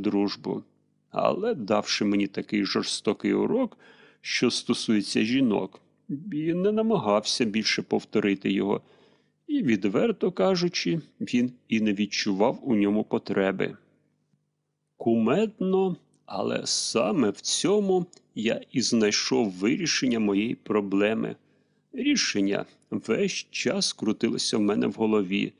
дружбу. Але, давши мені такий жорстокий урок, що стосується жінок, він не намагався більше повторити його, і, відверто кажучи, він і не відчував у ньому потреби. Кумедно, але саме в цьому я і знайшов вирішення моєї проблеми. Рішення весь час крутилося в мене в голові.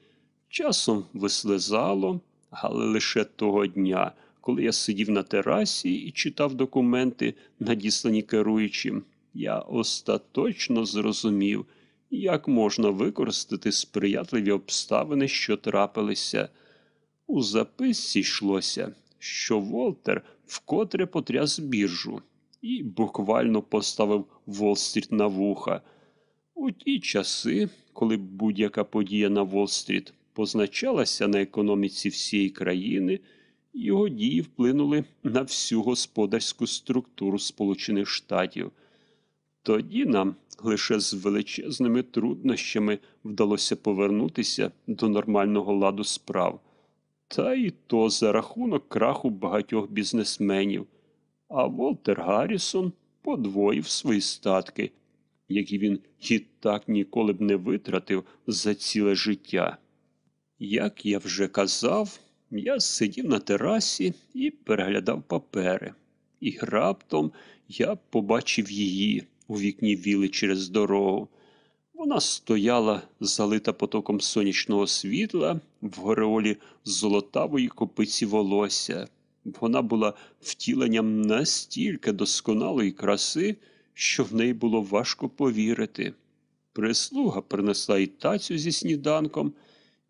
Часом вислизало, але лише того дня, коли я сидів на терасі і читав документи, надіслані керуючим, я остаточно зрозумів, як можна використати сприятливі обставини, що трапилися. У записці йшлося, що Волтер вкотре потряс біржу і буквально поставив Волстріт на вуха. У ті часи, коли будь-яка подія на Волстріт позначалася на економіці всієї країни, його дії вплинули на всю господарську структуру Сполучених Штатів. Тоді нам лише з величезними труднощами вдалося повернутися до нормального ладу справ. Та й то за рахунок краху багатьох бізнесменів. А Волтер Гаррісон подвоїв свої статки, які він і так ніколи б не витратив за ціле життя. Як я вже казав, я сидів на терасі і переглядав папери, і раптом я побачив її у вікні віли через дорогу. Вона стояла, залита потоком сонячного світла в гореолі золотавої копиці волосся. Вона була втіленням настільки досконалої краси, що в неї було важко повірити. Прислуга принесла й тацю зі сніданком,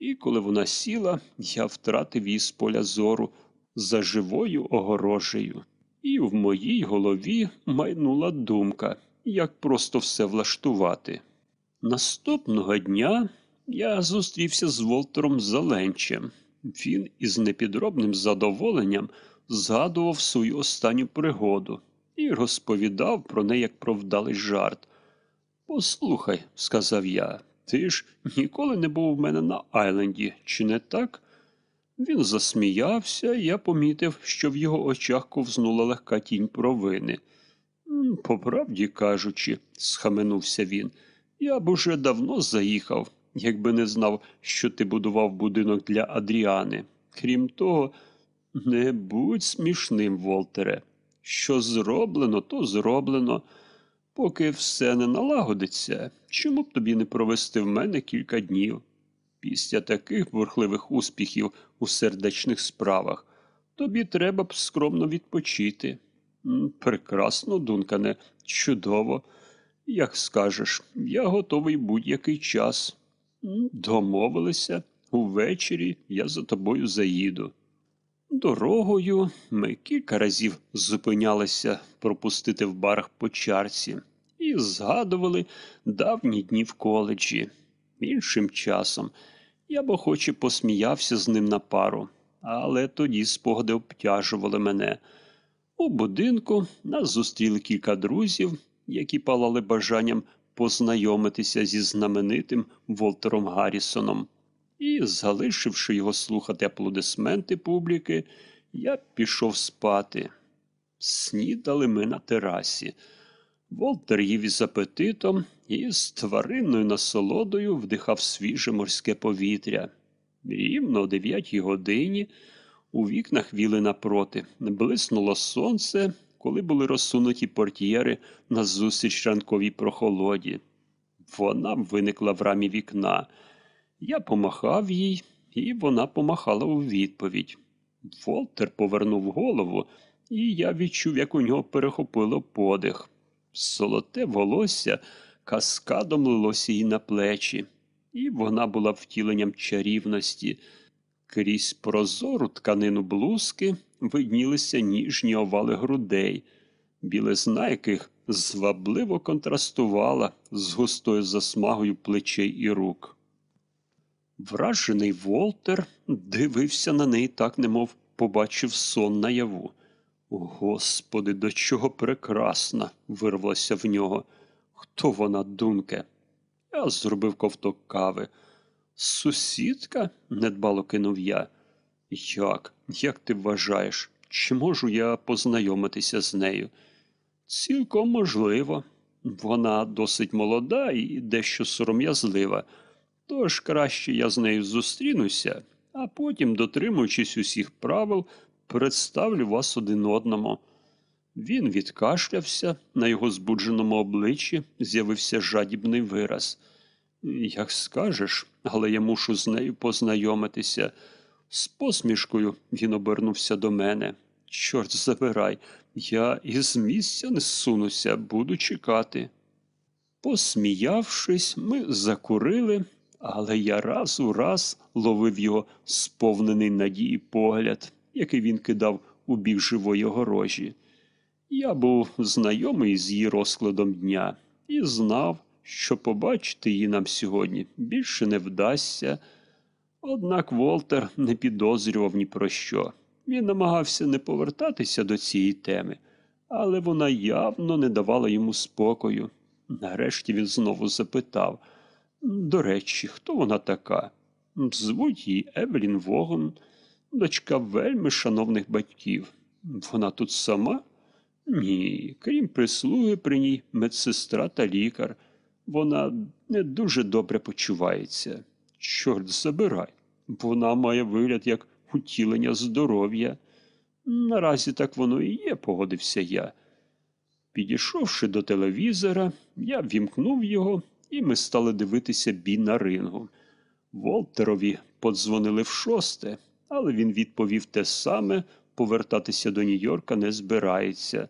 і коли вона сіла, я втратив її з поля зору за живою огорожею. І в моїй голові майнула думка, як просто все влаштувати. Наступного дня я зустрівся з Волтером Зеленчем. Він із непідробним задоволенням згадував свою останню пригоду і розповідав про неї як про вдалий жарт. Послухай, сказав я, ти ж ніколи не був у мене на Айленді, чи не так? Він засміявся, і я помітив, що в його очах ковзнула легка тінь провини. По правді кажучи, схаменувся він, я б уже давно заїхав, якби не знав, що ти будував будинок для Адріани. Крім того, не будь смішним, Волтере. Що зроблено, то зроблено. Поки все не налагодиться, чому б тобі не провести в мене кілька днів? Після таких бурхливих успіхів у сердечних справах тобі треба б скромно відпочити. Прекрасно, Дункане, чудово. Як скажеш, я готовий будь-який час. Домовилися, увечері я за тобою заїду. Дорогою ми кілька разів зупинялися пропустити в барах по чарці згадували давні дні в коледжі. Іншим часом я б охоче посміявся з ним на пару, але тоді спогади обтяжували мене. У будинку нас зустріли кілька друзів, які палали бажанням познайомитися зі знаменитим Волтером Гаррісоном. І, залишивши його слухати аплодисменти публіки, я пішов спати. Снідали ми на терасі. Волтер їв із апетитом і з тваринною насолодою вдихав свіже морське повітря. Рівно о дев'ятій годині у вікнах віли напроти, блиснуло сонце, коли були розсунуті портьєри назустріч ранковій прохолоді. Вона виникла в рамі вікна. Я помахав їй, і вона помахала у відповідь. Волтер повернув голову, і я відчув, як у нього перехопило подих. Золоте волосся каскадом лилося їй на плечі, і вона була втіленням чарівності. Крізь прозору тканину блузки виднілися ніжні овали грудей, білизна яких звабливо контрастувала з густою засмагою плечей і рук. Вражений Волтер дивився на неї так, немов побачив сон наяву. Господи, до чого прекрасна, вирвалося в нього. Хто вона, дунке? Я зробив ковток кави. Сусідка? недбало кинув я. Як? Як ти вважаєш? чи можу я познайомитися з нею? Цілком можливо. Вона досить молода і дещо сором'язлива. Тож краще я з нею зустрінуся, а потім, дотримуючись усіх правил, представлю вас один одному. Він відкашлявся, на його збудженому обличчі з'явився жадібний вираз. Як скажеш, але я мушу з нею познайомитися. З посмішкою він обернувся до мене. Чорт забирай, я із місця не зсунуся, буду чекати. Посміявшись, ми закурили, але я раз у раз ловив його сповнений надії погляд, який він кидав у бік живої огорожі. Я був знайомий з її розкладом дня і знав, що побачити її нам сьогодні більше не вдасться. Однак Волтер не підозрював ні про що. Він намагався не повертатися до цієї теми, але вона явно не давала йому спокою. Нарешті він знову запитав до речі, хто вона така? Звуть її Евелін Вогон, дочка вельми шановних батьків. Вона тут сама? Ні, крім прислуги при ній медсестра та лікар. Вона не дуже добре почувається. Чорт забирай. Вона має вигляд як утілення здоров'я. Наразі так воно і є, погодився я. Підійшовши до телевізора, я вімкнув його, і ми стали дивитися бій на рингу. Волтерові подзвонили в шосте, але він відповів те саме, повертатися до Нью-Йорка не збирається.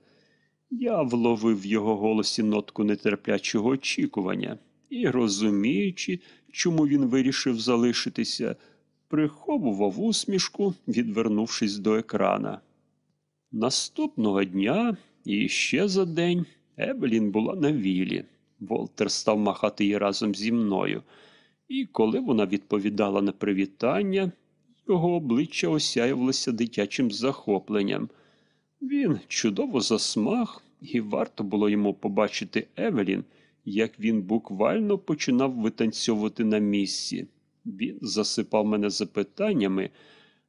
Я вловив в його голосі нотку нетерплячого очікування і, розуміючи, чому він вирішив залишитися, приховував усмішку, відвернувшись до екрана. Наступного дня і ще за день Евелін була на вілі. Волтер став махати її разом зі мною, і коли вона відповідала на привітання, його обличчя осяювалося дитячим захопленням. Він чудово засмаг, і варто було йому побачити Евелін, як він буквально починав витанцьовувати на місці. Він засипав мене запитаннями,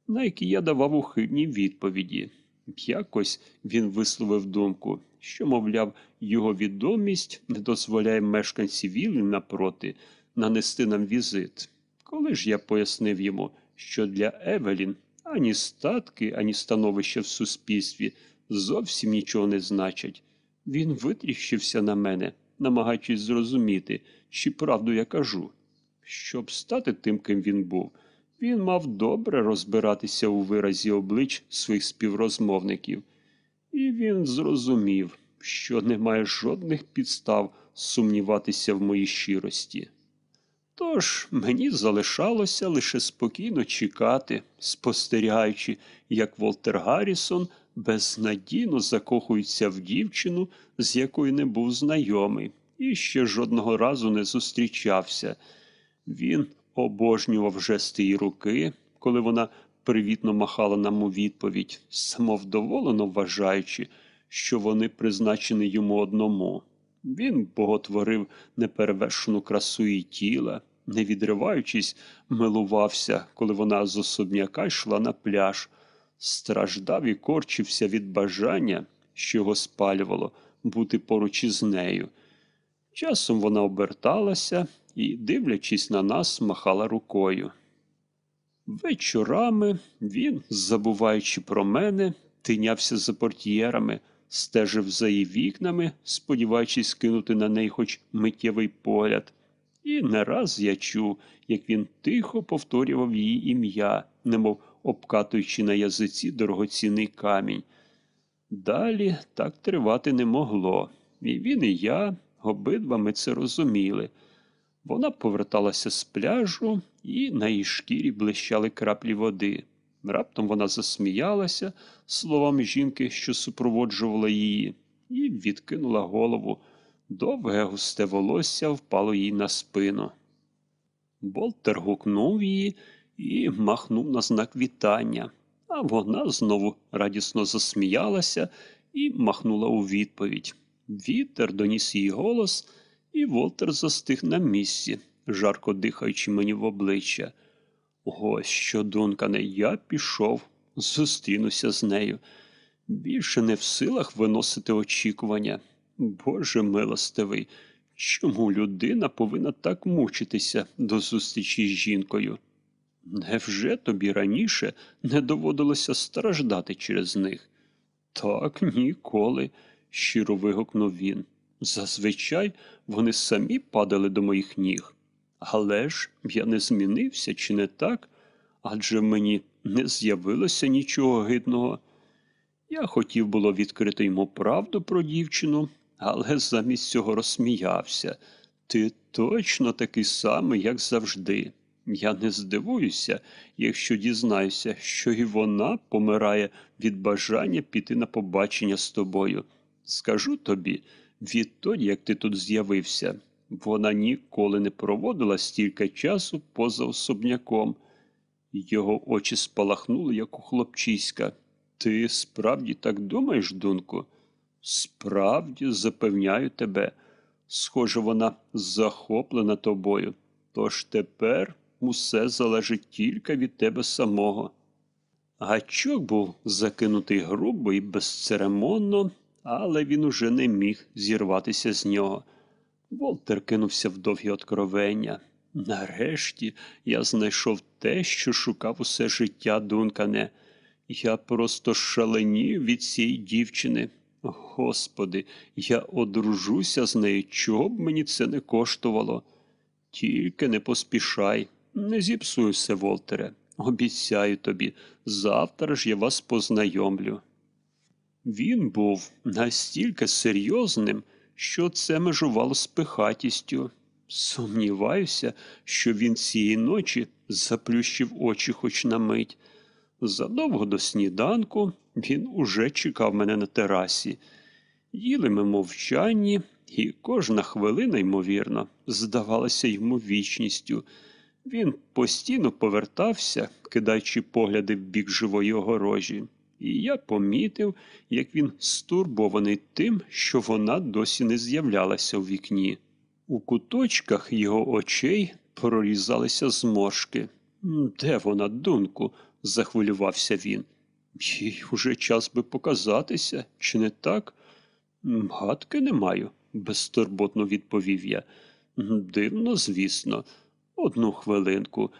на які я давав ухильні відповіді. Якось він висловив думку, що, мовляв, його відомість не дозволяє мешканці вілли напроти нанести нам візит. Коли ж я пояснив йому, що для Евелін ані статки, ані становище в суспільстві зовсім нічого не значать, він витріщився на мене, намагаючись зрозуміти, чи правду я кажу. Щоб стати тим, ким він був, він мав добре розбиратися у виразі облич своїх співрозмовників, і він зрозумів, що немає жодних підстав сумніватися в моїй щирості. Тож мені залишалося лише спокійно чекати, спостерігаючи, як Волтер Гаррісон безнадійно закохується в дівчину, з якою не був знайомий, і ще жодного разу не зустрічався. Він обожнював жести її руки, коли вона привітно махала нам у відповідь, самовдоволено вважаючи, що вони призначені йому одному. Він боготворив неперевершену красу її тіла, не відриваючись, милувався, коли вона з особняка йшла на пляж, страждав і корчився від бажання, що його спалювало, бути поруч із нею. Часом вона оберталася і, дивлячись на нас, махала рукою. Вечорами він, забуваючи про мене, тинявся за портьєрами, стежив за її вікнами, сподіваючись кинути на неї хоч миттєвий погляд. І не раз я чув, як він тихо повторював її ім'я, немов обкатуючи на язиці дорогоцінний камінь. Далі так тривати не могло, і він і я обидва ми це розуміли. Вона поверталася з пляжу, і на її шкірі блищали краплі води. Раптом вона засміялася словами жінки, що супроводжувала її, і відкинула голову. Довге густе волосся впало їй на спину. Болтер гукнув її і махнув на знак вітання, а вона знову радісно засміялася і махнула у відповідь. Вітер доніс її голос, і Волтер застиг на місці, жарко дихаючи мені в обличчя. Ось що, Дункане, я пішов. зустрінуся з нею. Більше не в силах виносити очікування. Боже милостивий, чому людина повинна так мучитися до зустрічі з жінкою? Невже тобі раніше не доводилося страждати через них? Так, ніколи, щиро вигукнув він. Зазвичай вони самі падали до моїх ніг. Але ж я не змінився, чи не так? Адже мені не з'явилося нічого гидного. Я хотів було відкрити йому правду про дівчину, але замість цього розсміявся. Ти точно такий самий, як завжди. Я не здивуюся, якщо дізнаюся, що і вона помирає від бажання піти на побачення з тобою. Скажу тобі, відтоді, як ти тут з'явився, вона ніколи не проводила стільки часу поза особняком. Його очі спалахнули, як у хлопчиська. Ти справді так думаєш, Дунку? Справді, запевняю тебе. Схоже, вона захоплена тобою. Тож тепер усе залежить тільки від тебе самого. Гачок був закинутий грубо і безцеремонно, але він уже не міг зірватися з нього. Волтер кинувся в довгі откровення. Нарешті я знайшов те, що шукав усе життя, Дункане. Я просто шаленію від цієї дівчини. Господи, я одружуся з нею, чого б мені це не коштувало. Тільки не поспішай, не зіпсуй все, Волтере. Обіцяю тобі, завтра ж я вас познайомлю. Він був настільки серйозним, що це межувало з пихатістю. Сумніваюся, що він цієї ночі заплющив очі хоч на мить. Задовго до сніданку він уже чекав мене на терасі. Їли ми мовчанні, і кожна хвилина, ймовірно, здавалася йому вічністю. Він постійно повертався, кидаючи погляди в бік живої огорожі, і я помітив, як він стурбований тим, що вона досі не з'являлася у вікні. У куточках його очей прорізалися зморшки. Де вона, дунку? захвилювався він. Їй уже час би показатися, чи не так? Гадки не маю, безтурботно відповів я. Дивно, звісно. Одну хвилинку.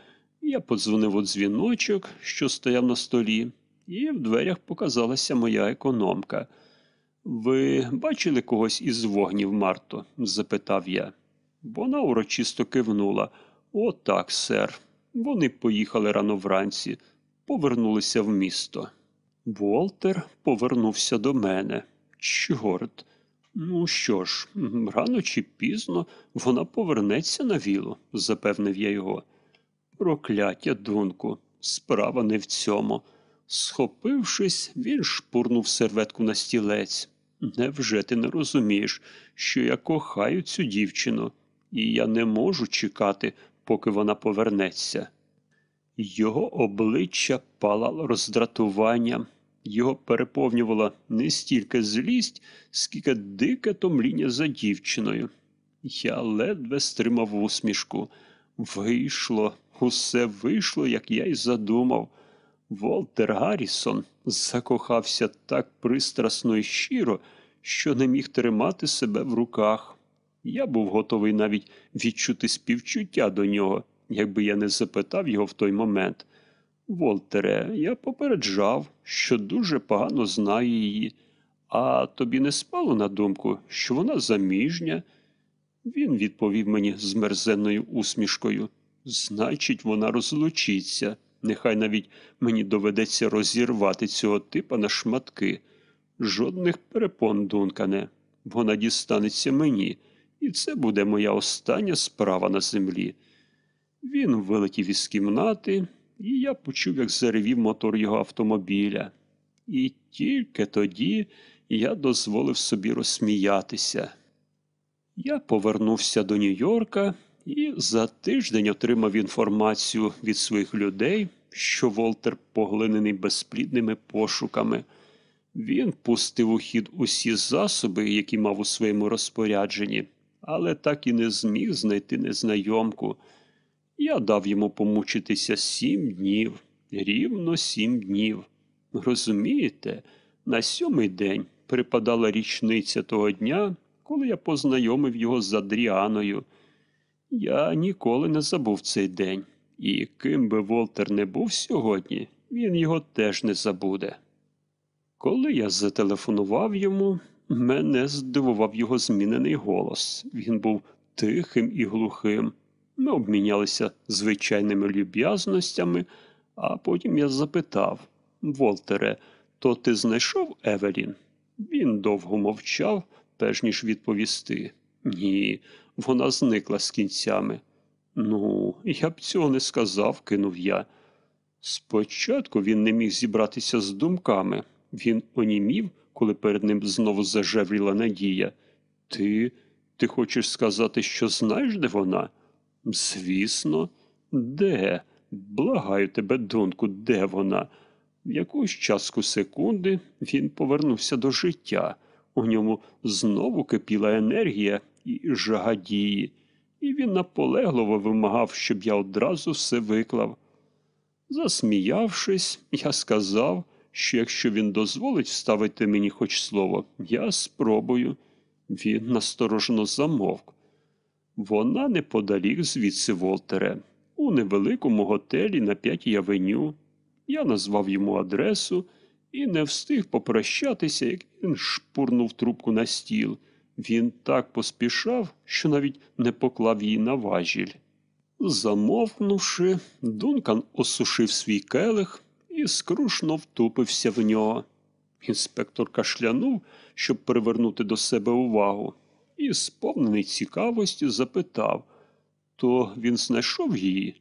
Я подзвонив у дзвіночок, що стояв на столі, і в дверях показалася моя економка. Ви бачили когось із вогнів, Марто? запитав я. Вона урочисто кивнула. «О, так, сер. Вони поїхали рано вранці, повернулися в місто. Волтер повернувся до мене. Чорт. Ну що ж, рано чи пізно вона повернеться на вілу, запевнив я його. Прокляття, дунку, справа не в цьому. Схопившись, він шпурнув серветку на стілець. Невже ти не розумієш, що я кохаю цю дівчину, і я не можу чекати, поки вона повернеться? Його обличчя палало роздратуванням, його переповнювала не стільки злість, скільки дике томління за дівчиною. Я ледве стримав усмішку. Вийшло, усе вийшло, як я й задумав. Волтер Гаррісон закохався так пристрасно і щиро, що не міг тримати себе в руках. Я був готовий навіть відчути співчуття до нього, якби я не запитав його в той момент. Волтере, я попереджав, що дуже погано знаю її, а тобі не спало на думку, що вона заміжня? Він відповів мені з мерзенною усмішкою. Значить, вона розлучиться. Нехай навіть мені доведеться розірвати цього типа на шматки. Жодних перепон, Дункане. Вона дістанеться мені, і це буде моя остання справа на землі. Він вилетів із кімнати, і я почув, як заревів мотор його автомобіля. І тільки тоді я дозволив собі розсміятися. Я повернувся до Нью-Йорка і за тиждень отримав інформацію від своїх людей, що Волтер поглинений безплідними пошуками. Він пустив у хід усі засоби, які мав у своєму розпорядженні, але так і не зміг знайти незнайомку. Я дав йому помучитися сім днів, рівно сім днів. Розумієте, на сьомий день припадала річниця того дня, коли я познайомив його з Адріаною. Я ніколи не забув цей день, і ким би Волтер не був сьогодні, він його теж не забуде. Коли я зателефонував йому, мене здивував його змінений голос. Він був тихим і глухим. Ми обмінялися звичайними люб'язностями, а потім я запитав Волтере, то ти знайшов Евелін? Він довго мовчав, перш ніж відповісти. Ні, вона зникла з кінцями. Ну, я б цього не сказав, кинув я. Спочатку він не міг зібратися з думками. Він онімів, коли перед ним знову зажевріла надія. Ти. ти хочеш сказати, що знаєш, де вона? Звісно, де? Благаю тебе, донку, де вона? В якусь частку секунди він повернувся до життя. У ньому знову кипіла енергія і жага дії, і він наполегливо вимагав, щоб я одразу все виклав. Засміявшись, я сказав, що якщо він дозволить вставити мені хоч слово, я спробую. Він насторожено замовк. Вона неподалік звідси Волтере, у невеликому готелі на п'ятій авеню. Я назвав йому адресу і не встиг попрощатися, як він шпурнув трубку на стіл. Він так поспішав, що навіть не поклав її на важіль. Замовкнувши, Дункан осушив свій келих і скрушно втупився в нього. Інспектор кашлянув, щоб привернути до себе увагу, і, сповнений цікавості, запитав то він знайшов її?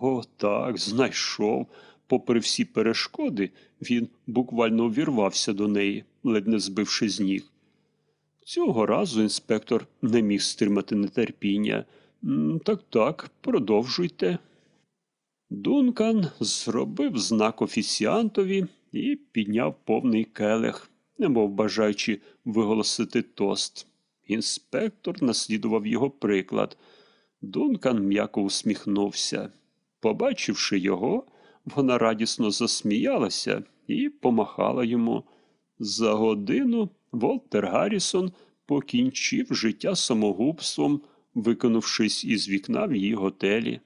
О, так, знайшов. Попри всі перешкоди, він буквально увірвався до неї, ледь не збивши з ніг. Цього разу інспектор не міг стримати нетерпіння. Так, так, продовжуйте. Дункан зробив знак офіціантові і підняв повний келих, немов бажаючи виголосити тост. Інспектор наслідував його приклад. Дункан м'яко усміхнувся. Побачивши його, вона радісно засміялася і помахала йому. За годину Волтер Гаррісон покінчив життя самогубством, виконавшись із вікна в її готелі.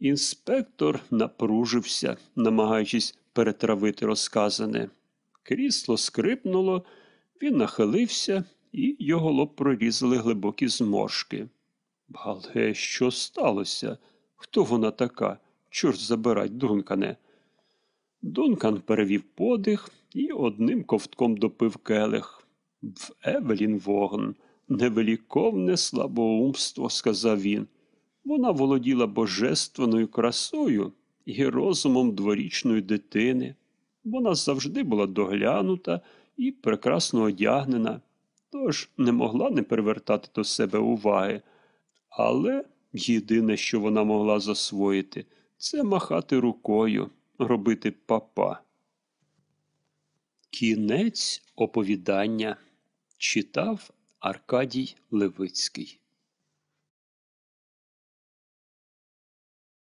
Інспектор напружився, намагаючись перетравити розказане. Крісло скрипнуло, він нахилився, і його лоб прорізали глибокі зморшки. Але що сталося? Хто вона така? Чорт забирать, Дункане. Дункан перевів подих і одним ковтком допив келих. В Евелін вогн, невеликовне слабоумство, сказав він. Вона володіла божественною красою і розумом дворічної дитини. Вона завжди була доглянута і прекрасно одягнена, тож не могла не привертати до себе уваги. Але єдине, що вона могла засвоїти, це махати рукою, робити папа. Кінець оповідання читав Аркадій Левицький